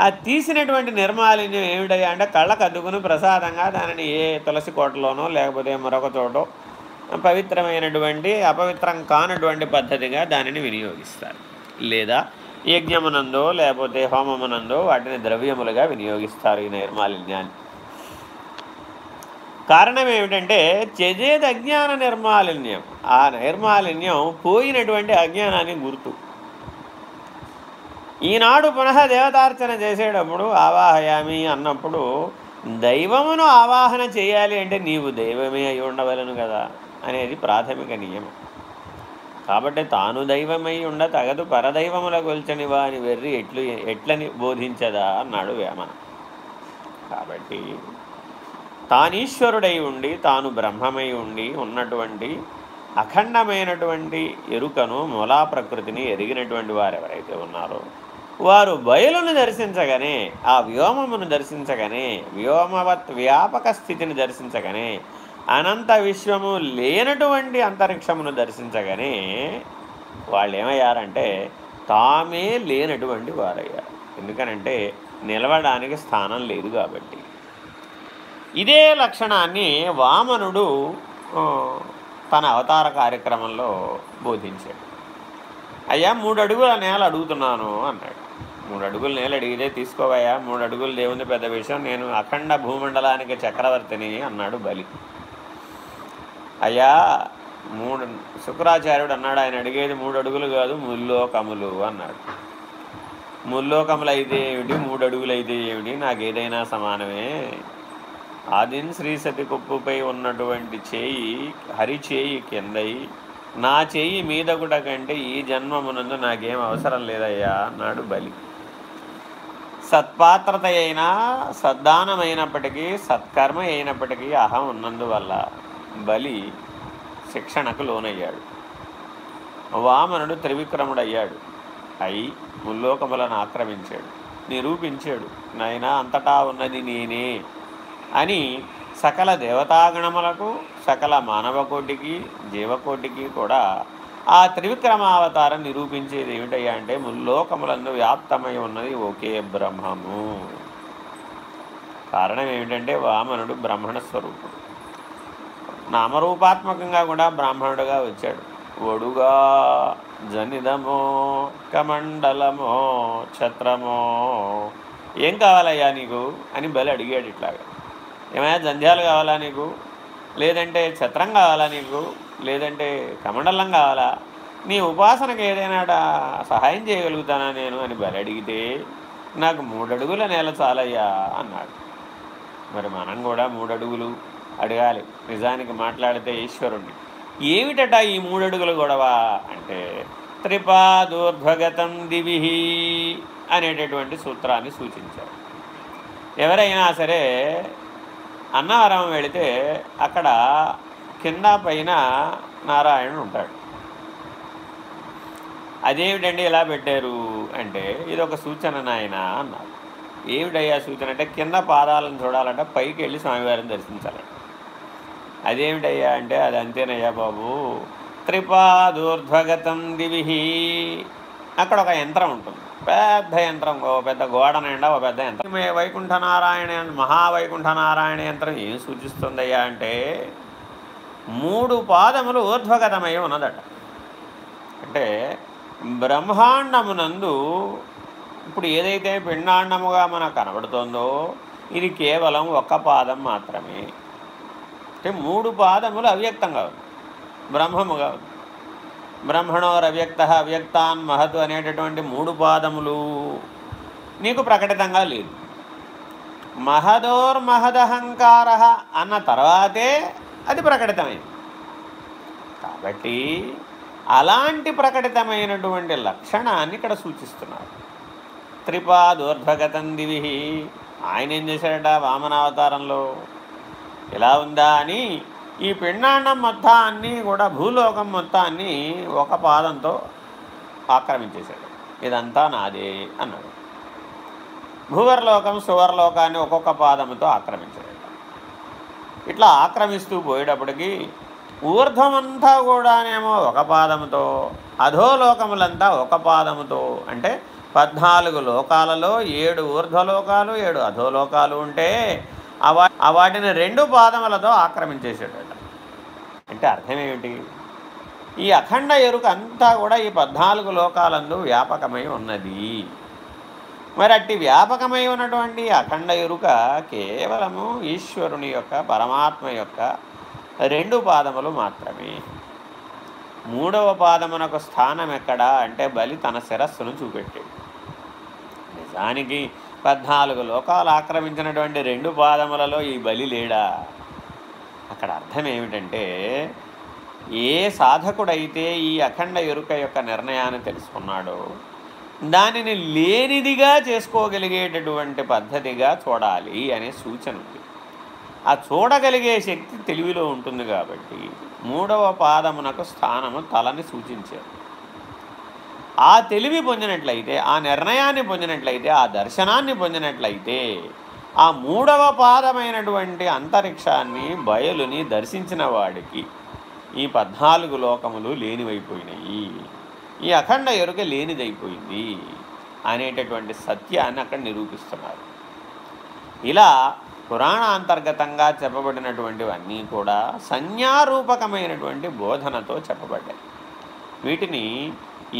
ఆ తీసినటువంటి నిర్మాలిన్యం ఏమిటయ్యా అంటే కళ్ళకు అద్దుకుని ప్రసాదంగా దానిని ఏ తులసి కోటలోనో లేకపోతే మరొక చోటో పవిత్రమైనటువంటి అపవిత్రం కానటువంటి పద్ధతిగా దానిని వినియోగిస్తారు. లేదా యజ్ఞమునందో లేకపోతే హోమమునందో వాటిని ద్రవ్యములుగా వినియోగిస్తారు ఈ నైర్మాలిన్యాన్ని. కారణం ఏమిటంటే చెజేది అజ్ఞాన నిర్మాలిన్యం. ఆ నైర్మాలిన్యం పోయినటువంటి అజ్ఞానాన్ని గుర్తు. ఈనాడు పునః దేవతార్చన చేసేటప్పుడు ఆవాహయామి అన్నప్పుడు దైవమును ఆవాహన చేయాలి అంటే నీవు దైవమే అయి ఉండవలను కదా అనేది ప్రాథమిక నియమం. కాబట్టి తాను దైవమై ఉండ తగదు పరదైవముల కొల్చని వాని వెర్రి ఎట్లు ఎట్లని బోధించదా అన్నాడు వేమన కాబట్టి తానీశ్వరుడై ఉండి తాను బ్రహ్మమై ఉండి ఉన్నటువంటి అఖండమైనటువంటి ఎరుకను మూలా ప్రకృతిని ఎరిగినటువంటి వారు ఎవరైతే ఉన్నారో వారు బయలును దర్శించగానే ఆ వ్యోమమును దర్శించగానే వ్యోమవత్ వ్యాపక స్థితిని దర్శించగానే అనంత విశ్వము లేనటువంటి అంతరిక్షమును దర్శించగానే వాళ్ళు ఏమయ్యారంటే తామే లేనటువంటి వారయ్యారు. ఎందుకనంటే నిలవడానికి స్థానం లేదు కాబట్టి. ఇదే లక్షణాన్ని వామనుడు తన అవతార కార్యక్రమంలో బోధించాడు. అయ్యా మూడు అడుగుల నేల అడుగుతున్నాను అన్నాడు. మూడు అడుగుల నేల అడిగితే తీసుకోవయ్యా మూడు అడుగులు దేవుని పెద్ద విషయం నేను అఖండ భూమండలానికి చక్రవర్తిని అన్నాడు బలి. అయ్యా మూడు శుక్రాచార్యుడు అన్నాడు ఆయన అడిగేది మూడు అడుగులు కాదు ముల్లోకములు అన్నాడు. ముల్లోకములు అయితే ఏమిటి? మూడు అడుగులు అయితే ఏమిటి? నాకు ఏదైనా సమానమే. ఆదిన్ శ్రీ సతి కుప్పుపై ఉన్నటువంటి చేయి హరి చేయి కిందై నా చేయి మీదకుట కంటే ఈ జన్మమునందు నాకేం అవసరం లేదయ్యా అన్నాడు బలి. సత్పాత్రత అయినా సద్దానమైనప్పటికీ సత్కర్మ అయినప్పటికీ అహం ఉన్నందువల్ల బలి శిక్షణకు లోనయ్యాడు. వామనుడు త్రివిక్రముడయ్యాడు. అయి ముల్లోకములను ఆక్రమించాడు. నిరూపించాడు నాయనా అంతటా ఉన్నది నేనే అని సకల దేవతాగణములకు సకల మానవకోటికి జీవకోటికి కూడా ఆ త్రివిక్రమావతారం నిరూపించేది ఏమిటయ్యా అంటే ముల్లోకములందు వ్యాప్తమై ఉన్నది ఒకే బ్రహ్మము. కారణం ఏమిటంటే వామనుడు బ్రహ్మణ స్వరూపుడు. నామరూపాత్మకంగా కూడా బ్రాహ్మణుడుగా వచ్చాడు. ఒడుగా జనిదమో కమండలమో ఛత్రమో ఏం కావాలయ్యా నీకు? అని బలి అడిగాడు ఇట్లాగా. ఏమైనా జంధ్యాలు కావాలా నీకు? లేదంటే ఛత్రం కావాలా నీకు? లేదంటే కమండలం కావాలా? నీ ఉపాసనకు ఏదైనా సహాయం చేయగలుగుతానా నేను? అని బలి అడిగితే నాకు మూడడుగుల నేల చాలయ్యా అన్నాడు. మరి మనం కూడా మూడడుగులు అడగాలి. నిజానికి మాట్లాడితే ఈశ్వరుణ్ణి. ఏమిటట ఈ మూడడుగుల గొడవ? అంటే త్రిపాదూర్ధ్వగతం దివి అనేటటువంటి సూత్రాన్ని సూచించారు. ఎవరైనా సరే అన్నవరం వెళితే అక్కడ కింద పైన నారాయణుడు ఉంటాడు. అదేమిటండి ఇలా పెట్టారు? అంటే ఇది ఒక సూచన నాయన అన్నారు. ఏమిటయ్యా సూచన? అంటే కింద పాదాలను చూడాలంటే పైకి వెళ్ళి స్వామివారిని దర్శించాలంట అదేమిటయ్యా అంటే అది అంతేనయ్యా బాబు. త్రిపాదూర్ధ్వగతం దివి అక్కడ ఒక యంత్రం ఉంటుంది. పెద్ద యంత్రం ఓ పెద్ద గోడ నిండా ఒక పెద్ద యంత్రం. వైకుంఠ నారాయణ మహావైకుంఠ నారాయణ యంత్రం ఏం సూచిస్తుందయ్యా అంటే మూడు పాదములు ఊర్ధ్వగతమై ఉన్నదట. అంటే బ్రహ్మాండమునందు ఇప్పుడు ఏదైతే పిండాండముగా మనకు కనబడుతుందో ఇది కేవలం ఒక్క పాదం మాత్రమే. అంటే మూడు పాదములు అవ్యక్తంగా ఉంది బ్రహ్మముగా ఉంది బ్రహ్మణోరవ్యక్త అవ్యక్తాన్ మహతు అనేటటువంటి మూడు పాదములు. నీకు ప్రకటితంగా లేదు. మహదోర్ మహదహంకార అన్న తర్వాతే అది ప్రకటితమైంది. కాబట్టి అలాంటి ప్రకటితమైనటువంటి లక్షణాన్ని ఇక్కడ సూచిస్తున్నారు. త్రిపాదోర్ధ్వగతం దివి. ఆయన ఏం చేశాడట? వామనావతారంలో ఎలా ఉందా అని ఈ పిండాండం మొత్తాన్ని కూడా భూలోకం మొత్తాన్ని ఒక పాదంతో ఆక్రమించేశాడు. ఇదంతా నాదే అన్నాడు. భూవర్లోకం సువర్లోకాన్ని ఒక్కొక్క పాదంతో ఆక్రమించాడు ఇట్లా ఆక్రమిస్తూ పోయేటప్పటికి ఊర్ధ్వమంతా కూడానేమో ఒక పాదముతో అధోలోకములంతా ఒక పాదముతో అంటే పద్నాలుగు లోకాలలో ఏడు ఊర్ధ్వలోకాలు ఏడు అధోలోకాలు ఉంటే ఆ వాటిని రెండు పాదములతో ఆక్రమించేసాడట అంటే. అర్థం ఏమిటి? ఈ అఖండ ఎరుక అంతా కూడా ఈ పద్నాలుగు లోకాలందు వ్యాపకమై ఉన్నది. మరి అట్టి వ్యాపకమై ఉన్నటువంటి అఖండ ఎరుక కేవలము ఈశ్వరుని యొక్క పరమాత్మ యొక్క రెండు పాదములు మాత్రమే. మూడవ పాదమునకు స్థానం ఎక్కడా అంటే బలి తన శిరస్సును చూపెట్టాడు. నిజానికి పద్నాలుగు లోకాలు ఆక్రమించినటువంటి రెండు పాదములలో ఈ బలి లేడా? అక్కడ అర్థం ఏమిటంటే ఏ సాధకుడైతే ఈ అఖండ ఎరుక యొక్క నిర్ణయాన్ని తెలుసుకున్నాడో దానిని లేనిదిగా చేసుకోగలిగేటటువంటి పద్ధతిగా చూడాలి అనే సూచన ఉంది. ఆ చూడగలిగే శక్తి తెలివిలో ఉంటుంది కాబట్టి మూడవ పాదమునకు స్థానము తలని సూచించారు. ఆ తెలివి పొందినట్లయితే ఆ నిర్ణయాన్ని పొందినట్లయితే ఆ దర్శనాన్ని పొందినట్లయితే ఆ మూడవ పాదమైనటువంటి అంతరిక్షాన్ని బయలుని దర్శించిన వాడికి ఈ పద్నాలుగు లోకములు లేనివైపోయినాయి. ఈ అఖండ ఎరుక లేనిదైపోయింది అనేటటువంటి సత్యాన్ని అక్కడ నిరూపిస్తున్నారు. ఇలా పురాణ అంతర్గతంగా చెప్పబడినటువంటివన్నీ కూడా సంజ్ఞారూపకమైనటువంటి బోధనతో చెప్పబడ్డాయి. వీటిని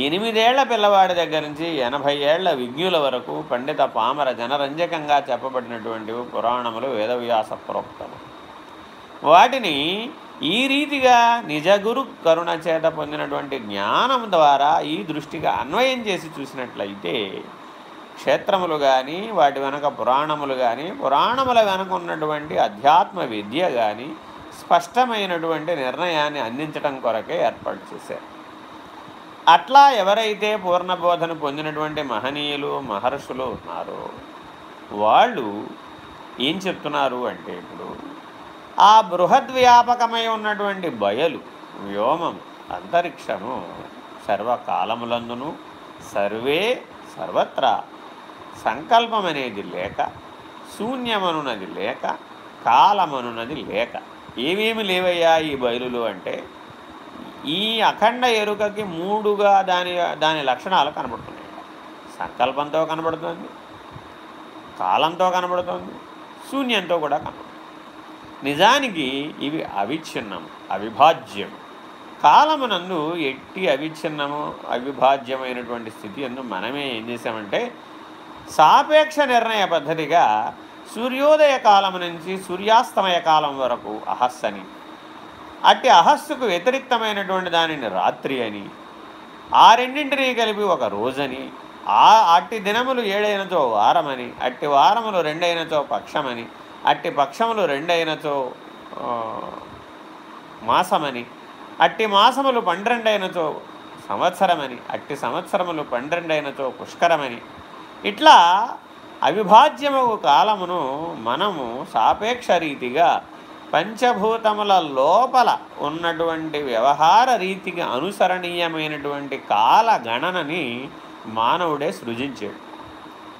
ఎనిమిదేళ్ళ పిల్లవాడి దగ్గర నుంచి ఎనభై ఏళ్ళ విజ్ఞుల వరకు పండిత పామర జనరంజకంగా చెప్పబడినటువంటి పురాణములు వేదవ్యాస ప్రోక్తము వాటిని ఈ రీతిగా నిజగురు కరుణ చేత పొందినటువంటి జ్ఞానం ద్వారా ఈ దృష్టిగా అన్వయం చేసి చూసినట్లయితే క్షేత్రములు కానీ వాటి వెనక పురాణములు కానీ పురాణముల వెనక ఉన్నటువంటి అధ్యాత్మ విద్య కానీ స్పష్టమైనటువంటి నిర్ణయాన్ని అందించడం కొరకే ఏర్పాటు చేశారు. అట్లా ఎవరైతే పూర్ణబోధన పొందినటువంటి మహనీయులు మహర్షులు ఉన్నారో వాళ్ళు ఏం చెప్తున్నారు అంటే ఇప్పుడు ఆ బృహద్వ్యాపకమై ఉన్నటువంటి బయలు వ్యోమం అంతరిక్షము సర్వకాలములందును సర్వే సర్వత్రా సంకల్పం అనేది లేక శూన్యమనున్నది లేక కాలమనున్నది లేక ఏమేమి లేవయ్యా ఈ బయలులు అంటే ఈ అఖండ ఎరుకకి మూడుగా దాని దాని లక్షణాలు కనబడుతున్నాయి. సంకల్పంతో కనబడుతుంది కాలంతో కనబడుతుంది శూన్యంతో కూడా కనబడుతుంది. నిజానికి ఇవి అవిచ్ఛిన్నం అవిభాజ్యం కాలమునందు ఎట్టి అవిచ్ఛిన్నము అవిభాజ్యమైనటువంటి స్థితి అందు మనమే ఏం చేసామంటే సాపేక్ష నిర్ణయ పద్ధతిగా సూర్యోదయ కాలం నుంచి సూర్యాస్తమయ కాలం వరకు అహస్సని అట్టి అహస్సుకు వ్యతిరిక్తమైనటువంటి దానిని రాత్రి అని ఆ రెండింటినీ కలిపి ఒక రోజని ఆ అట్టి దినములు ఏడైనచో వారమని అట్టి వారములు రెండైనచో పక్షమని అట్టి పక్షములు రెండైనచో మాసమని అట్టి మాసములు పన్నెండైనచో సంవత్సరమని అట్టి సంవత్సరములు పన్నెండైనచో పుష్కరమని. ఇట్లా అవిభాజ్యము కాలమును మనము సాపేక్ష రీతిగా పంచభూతముల లోపల ఉన్నటువంటి వ్యవహార రీతికి అనుసరణీయమైనటువంటి కాల గణనని మానవుడే సృజించాడు.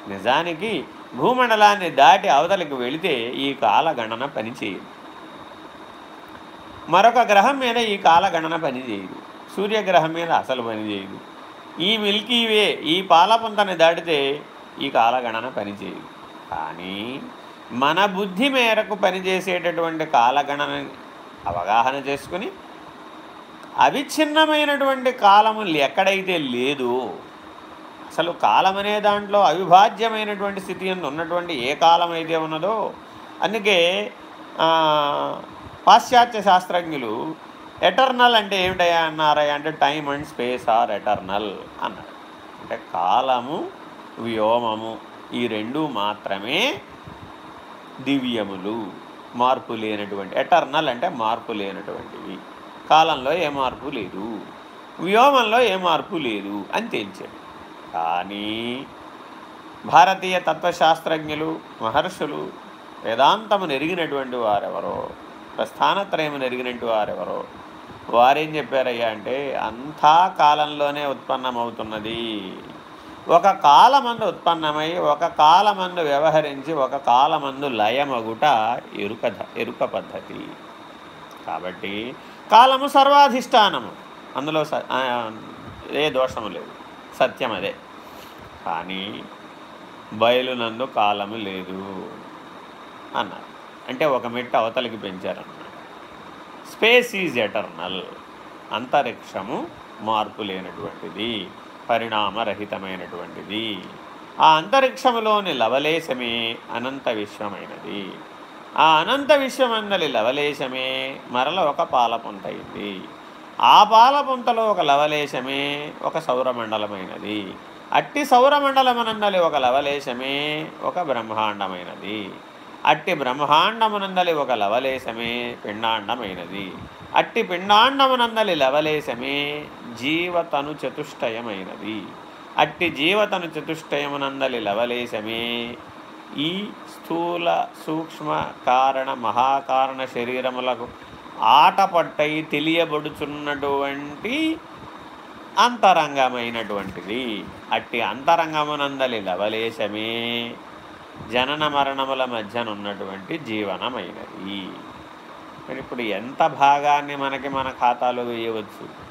నిజానికి భూమండలాన్ని దాటి అవతలికి వెళితే ఈ కాలగణన పనిచేయదు మరొక గ్రహం మీద ఈ కాలగణన పనిచేయదు సూర్యగ్రహం మీద అసలు పనిచేయదు ఈ మిల్కీవే ఈ పాలపుంతని దాటితే ఈ కాలగణన పనిచేయదు కానీ మన బుద్ధి మేరకు పనిచేసేటటువంటి కాలగణన అవగాహన చేసుకుని అవిచ్ఛిన్నమైనటువంటి కాలము ఎక్కడైతే లేదు అసలు కాలం అనే దాంట్లో అవిభాజ్యమైనటువంటి స్థితి ఉన్నటువంటి ఏ కాలం అయితే ఉన్నదో అందుకే పాశ్చాత్య శాస్త్రజ్ఞులు ఎటర్నల్ అంటే ఏమిటయా అన్నారా అంటే time and space are eternal అన్నారు. అంటే కాలము వ్యోమము ఈ రెండు మాత్రమే దివ్యములు మార్పు లేనటువంటి ఎటర్నల్ అంటే మార్పు లేనటువంటివి. కాలంలో ఏ మార్పు లేదు. వ్యోమంలో ఏ మార్పు లేదు అని తేల్చాడు. కానీ భారతీయ తత్వశాస్త్రజ్ఞులు మహర్షులు వేదాంతము నెరిగినటువంటి వారెవరో ప్రస్థానత్రయము నెరిగినటువంటి వారెవరో వారేం చెప్పారయ్యా అంటే అంతా కాలంలోనే ఉత్పన్నమవుతున్నది. ఒక కాలమందు ఉత్పన్నమై ఒక కాలమందు వ్యవహరించి ఒక కాలమందు లయమగుట ఎరుక ఎరుక పద్ధతి. కాబట్టి కాలము సర్వాధిష్టానము. అందులో ఏ దోషము లేదు. సత్యం అదే. కానీ బయలునందు కాలము లేదు అన్నారు. అంటే ఒక మెట్టు అవతలికి పెంచారన్నారు స్పేస్ ఈజ్ ఎటర్నల్. అంతరిక్షము మార్పు లేనటువంటిది. పరిణామరహితమైనటువంటిది. ఆ అంతరిక్షములోని లవలేశమే అనంత విశ్వమైనది. ఆ అనంత విశ్వమందలి లవలేశమే మరల ఒక పాలపుంతయింది. ఆ పాలపుంతలో ఒక లవలేశమే ఒక సౌరమండలమైనది. అట్టి సౌరమండలమనందలి ఒక లవలేశమే ఒక బ్రహ్మాండమైనది. అట్టి బ్రహ్మాండమునందలి ఒక లవలేశమే పిండాండమైనది. అట్టి పిండాండమునందలి లవలేశమే జీవతను చతుష్టయమైనది. అట్టి జీవతను చతుష్టయమునందలి లవలేశమే ఈ స్థూల సూక్ష్మ కారణ మహాకారణ శరీరములకు ఆటపట్టై తెలియబడుచున్నటువంటి అంతరంగమైనటువంటిది. అట్టి అంతరంగమునందలి లవలేశమే జనన మరణముల మధ్యనున్నటువంటి జీవనమైనది. మరి ఇప్పుడు ఎంత భాగాన్ని మనకి మన ఖాతాలో వేయవచ్చు?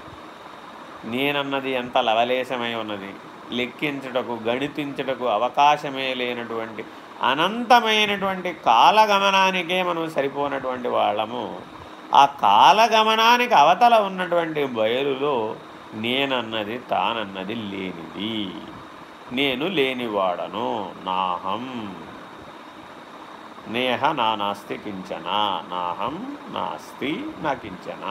నేనన్నది ఎంత లవలేశమై ఉన్నది? లెక్కించుటకు గణితించుటకు అవకాశమే లేనటువంటి అనంతమైనటువంటి కాలగమనానికే మనం సరిపోనటువంటి వాళ్ళము. ఆ కాలగమనానికి అవతల ఉన్నటువంటి బయలులో నేనన్నది తానన్నది లేనిది. నేను లేనివాడను నాహం. నేహ నా నాస్తి కించన నాహం నాస్తి నా కించన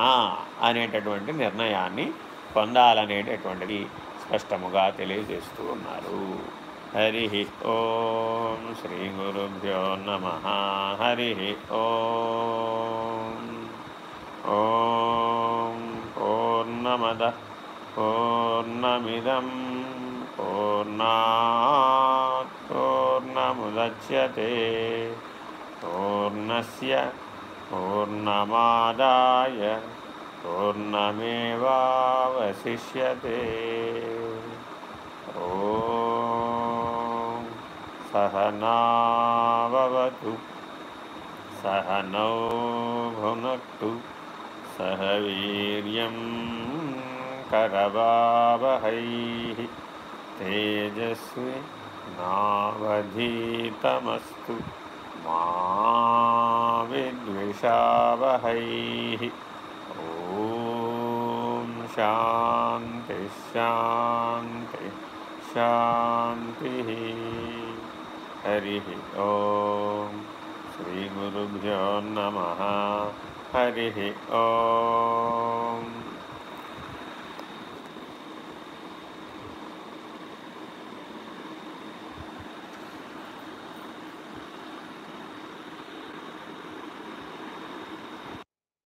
అనేటటువంటి నిర్ణయాన్ని పొందాలనేటటువంటిది స్పష్టముగా తెలియజేస్తూ ఉన్నారు. హరి ఓం శ్రీ గురుభ్యో నమ. హరి ఓం. ఓం పూర్ణమద పూర్ణమిదం. पूर्णात् पूर्णमुदच्यते पूर्णस्य पूर्णमादाय पूर्णमेवावशिष्यते ॐ सहनावतु सहनौ भुनक्तु सह वीर्यं करवावहैः तेजस्वी नावधीतमस्तु मा विद्विषावहैः ॐ शान्ति शान्ति शान्तिः। हरिः ॐ श्रीगुरुभ्यो नमः। हरिः ॐ।